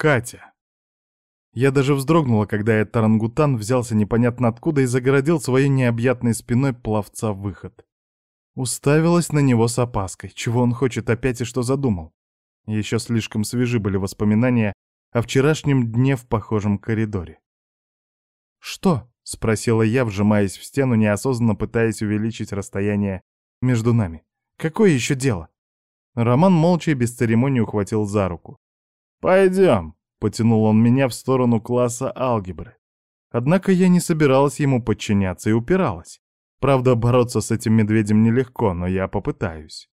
Катя. Я даже вздрогнула, когда этот орангутан взялся непонятно откуда и загородил своей необъятной спиной пловца выход. Уставилась на него с опаской, чего он хочет опять и что задумал. Еще слишком свежи были воспоминания о вчерашнем дне в похожем коридоре. «Что?» — спросила я, вжимаясь в стену, неосознанно пытаясь увеличить расстояние между нами. «Какое еще дело?» Роман молча и без церемонии ухватил за руку. «Пойдем», — потянул он меня в сторону класса алгебры. Однако я не собиралась ему подчиняться и упиралась. Правда, бороться с этим медведем нелегко, но я попытаюсь.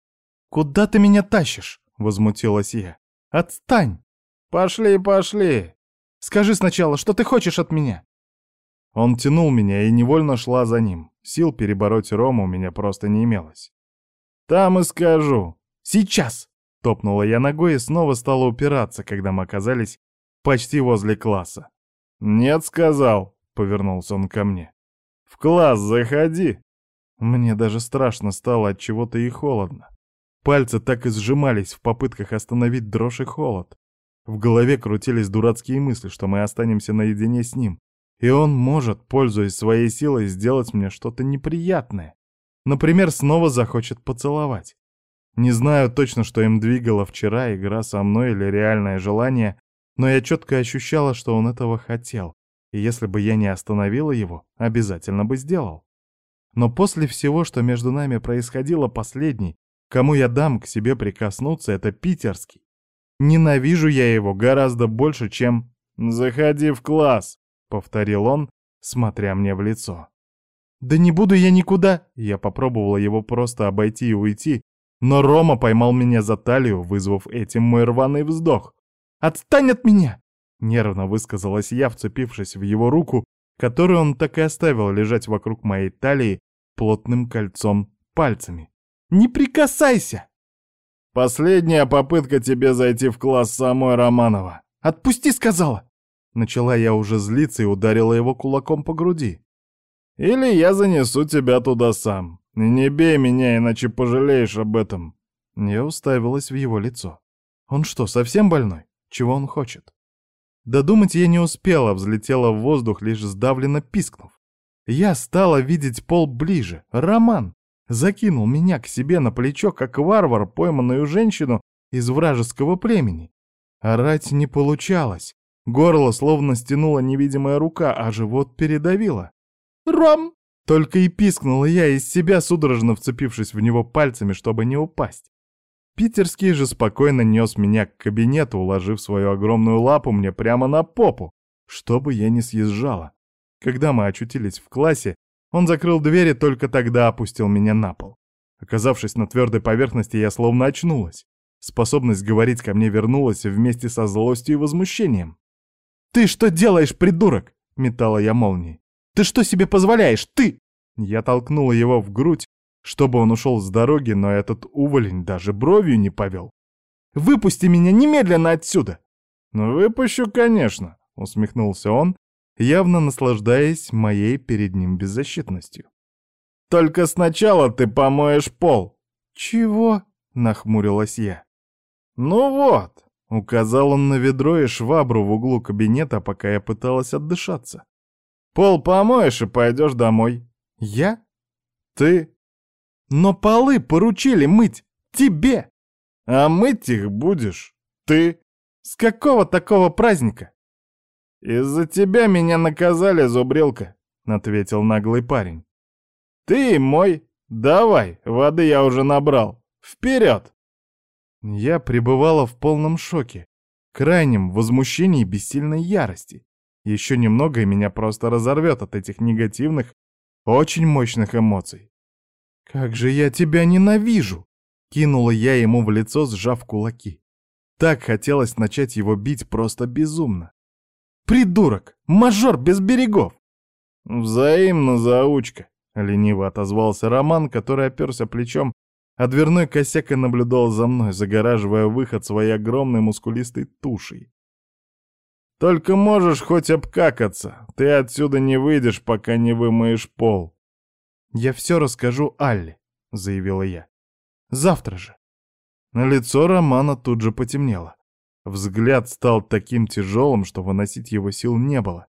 «Куда ты меня тащишь?» — возмутилась я. «Отстань!» «Пошли, пошли!» «Скажи сначала, что ты хочешь от меня?» Он тянул меня и невольно шла за ним. Сил перебороть Рому у меня просто не имелось. «Там и скажу!» «Сейчас!» — топнула я ногой и снова стала упираться, когда мы оказались почти возле класса. «Нет, сказал!» — повернулся он ко мне. «В класс заходи!» Мне даже страшно стало от чего-то и холодно. Пальцы так и сжимались в попытках остановить дрожь и холод. В голове крутились дурацкие мысли, что мы останемся наедине с ним, и он может, пользуясь своей силой, сделать мне что-то неприятное. Например, снова захочет поцеловать. Не знаю точно, что им двигало вчера, игра со мной или реальное желание, но я четко ощущала, что он этого хотел, и если бы я не остановила его, обязательно бы сделал. Но после всего, что между нами происходило, последний, Кому я дам к себе прикоснуться, это питерский. Ненавижу я его гораздо больше, чем «Заходи в класс», — повторил он, смотря мне в лицо. «Да не буду я никуда!» Я попробовала его просто обойти и уйти, но Рома поймал меня за талию, вызвав этим мой рваный вздох. «Отстань от меня!» Нервно высказалась я, вцепившись в его руку, которую он так и оставил лежать вокруг моей талии плотным кольцом пальцами. Не прикасайся!» «Последняя попытка тебе зайти в класс самой Романова. Отпусти, сказала!» Начала я уже злиться и ударила его кулаком по груди. «Или я занесу тебя туда сам. Не бей меня, иначе пожалеешь об этом». Я уставилась в его лицо. «Он что, совсем больной? Чего он хочет?» Додумать я не успела, взлетела в воздух, лишь сдавленно пискнув. Я стала видеть пол ближе. Роман! закинул меня к себе на плечо, как варвар, пойманную женщину из вражеского племени. Орать не получалось. Горло словно стянула невидимая рука, а живот передавило. «Ром!» Только и пискнула я из себя, судорожно вцепившись в него пальцами, чтобы не упасть. Питерский же спокойно нес меня к кабинету, уложив свою огромную лапу мне прямо на попу, чтобы я не съезжала. Когда мы очутились в классе, он закрыл дверь и только тогда опустил меня на пол. Оказавшись на твердой поверхности, я словно очнулась. Способность говорить ко мне вернулась вместе со злостью и возмущением. «Ты что делаешь, придурок?» — метала я молнией. «Ты что себе позволяешь? Ты!» Я толкнула его в грудь, чтобы он ушел с дороги, но этот уволень даже бровью не повел. «Выпусти меня немедленно отсюда!» «Ну, выпущу, конечно», — усмехнулся он явно наслаждаясь моей перед ним беззащитностью. «Только сначала ты помоешь пол!» «Чего?» — нахмурилась я. «Ну вот!» — указал он на ведро и швабру в углу кабинета, пока я пыталась отдышаться. «Пол помоешь и пойдешь домой». «Я?» «Ты?» «Но полы поручили мыть тебе!» «А мыть их будешь ты!» «С какого такого праздника?» «Из-за тебя меня наказали, зубрилка», — ответил наглый парень. «Ты мой. Давай, воды я уже набрал. Вперед!» Я пребывала в полном шоке, крайнем возмущении и бессильной ярости. Еще немного, и меня просто разорвет от этих негативных, очень мощных эмоций. «Как же я тебя ненавижу!» — кинула я ему в лицо, сжав кулаки. Так хотелось начать его бить просто безумно. Придурок! Мажор без берегов!» «Взаимно, заучка!» — лениво отозвался Роман, который оперся плечом, а дверной косяк и наблюдал за мной, загораживая выход своей огромной мускулистой тушей. «Только можешь хоть обкакаться. Ты отсюда не выйдешь, пока не вымоешь пол». «Я все расскажу Алле», — заявила я. «Завтра же». Лицо Романа тут же потемнело. Взгляд стал таким тяжелым, что выносить его сил не было.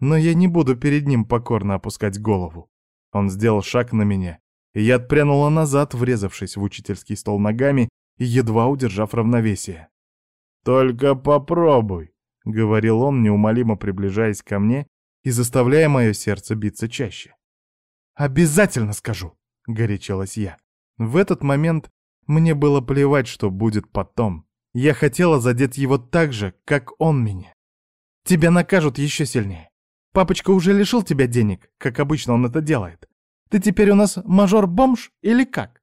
Но я не буду перед ним покорно опускать голову. Он сделал шаг на меня, и я отпрянула назад, врезавшись в учительский стол ногами и едва удержав равновесие. «Только попробуй», — говорил он, неумолимо приближаясь ко мне и заставляя мое сердце биться чаще. «Обязательно скажу!» — горячилась я. В этот момент мне было плевать, что будет потом. Я хотела задеть его так же, как он меня. Тебя накажут еще сильнее. Папочка уже лишил тебя денег, как обычно он это делает. Ты теперь у нас мажор-бомж или как?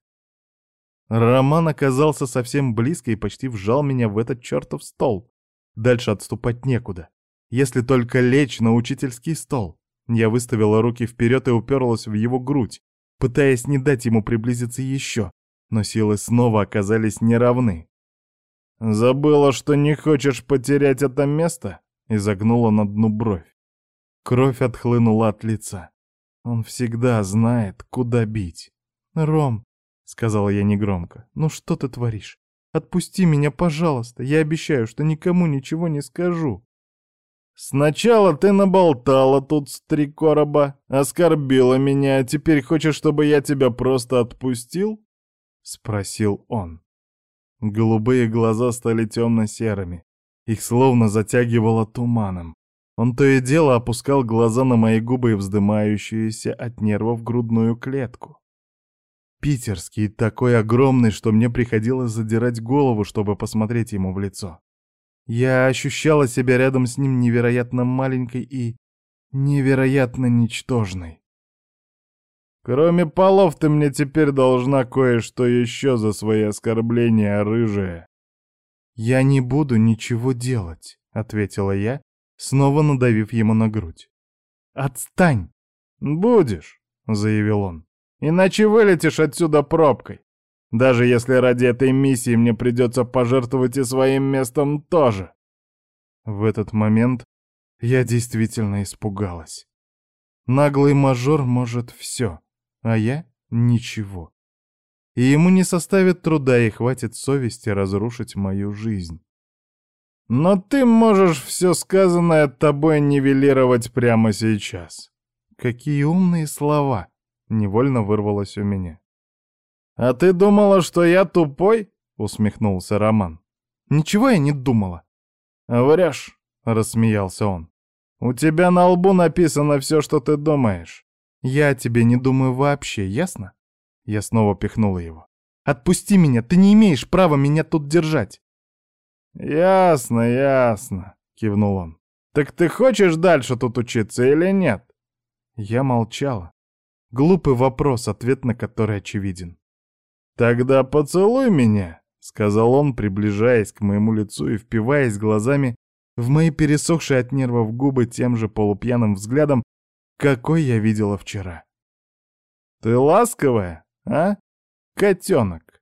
Роман оказался совсем близко и почти вжал меня в этот чертов стол. Дальше отступать некуда. Если только лечь на учительский стол. Я выставила руки вперед и уперлась в его грудь, пытаясь не дать ему приблизиться еще, но силы снова оказались неравны. «Забыла, что не хочешь потерять это место?» — изогнула на дну бровь. Кровь отхлынула от лица. Он всегда знает, куда бить. «Ром», — сказала я негромко, — «ну что ты творишь? Отпусти меня, пожалуйста, я обещаю, что никому ничего не скажу». «Сначала ты наболтала тут с три короба, оскорбила меня, а теперь хочешь, чтобы я тебя просто отпустил?» — спросил он. Голубые глаза стали темно-серыми. Их словно затягивало туманом. Он то и дело опускал глаза на мои губы и вздымающуюся от нервов грудную клетку. Питерский такой огромный, что мне приходилось задирать голову, чтобы посмотреть ему в лицо. Я ощущала себя рядом с ним невероятно маленькой и невероятно ничтожной. Кроме полов ты мне теперь должна кое-что еще за свои оскорбления, рыжая. Я не буду ничего делать, ответила я, снова надавив ему на грудь. Отстань! Будешь, заявил он. Иначе вылетишь отсюда пробкой. Даже если ради этой миссии мне придется пожертвовать и своим местом тоже. В этот момент я действительно испугалась. Наглый мажор может все, а я — ничего. И ему не составит труда и хватит совести разрушить мою жизнь. Но ты можешь все сказанное тобой нивелировать прямо сейчас. Какие умные слова! Невольно вырвалось у меня. «А ты думала, что я тупой?» — усмехнулся Роман. «Ничего я не думала». «Врешь», — рассмеялся он. «У тебя на лбу написано все, что ты думаешь». «Я о тебе не думаю вообще, ясно?» Я снова пихнула его. «Отпусти меня, ты не имеешь права меня тут держать». «Ясно, ясно», — кивнул он. «Так ты хочешь дальше тут учиться или нет?» Я молчала. Глупый вопрос, ответ на который очевиден. «Тогда поцелуй меня», — сказал он, приближаясь к моему лицу и впиваясь глазами в мои пересохшие от нервов губы тем же полупьяным взглядом, какой я видела вчера. «Ты ласковая, а, котенок?»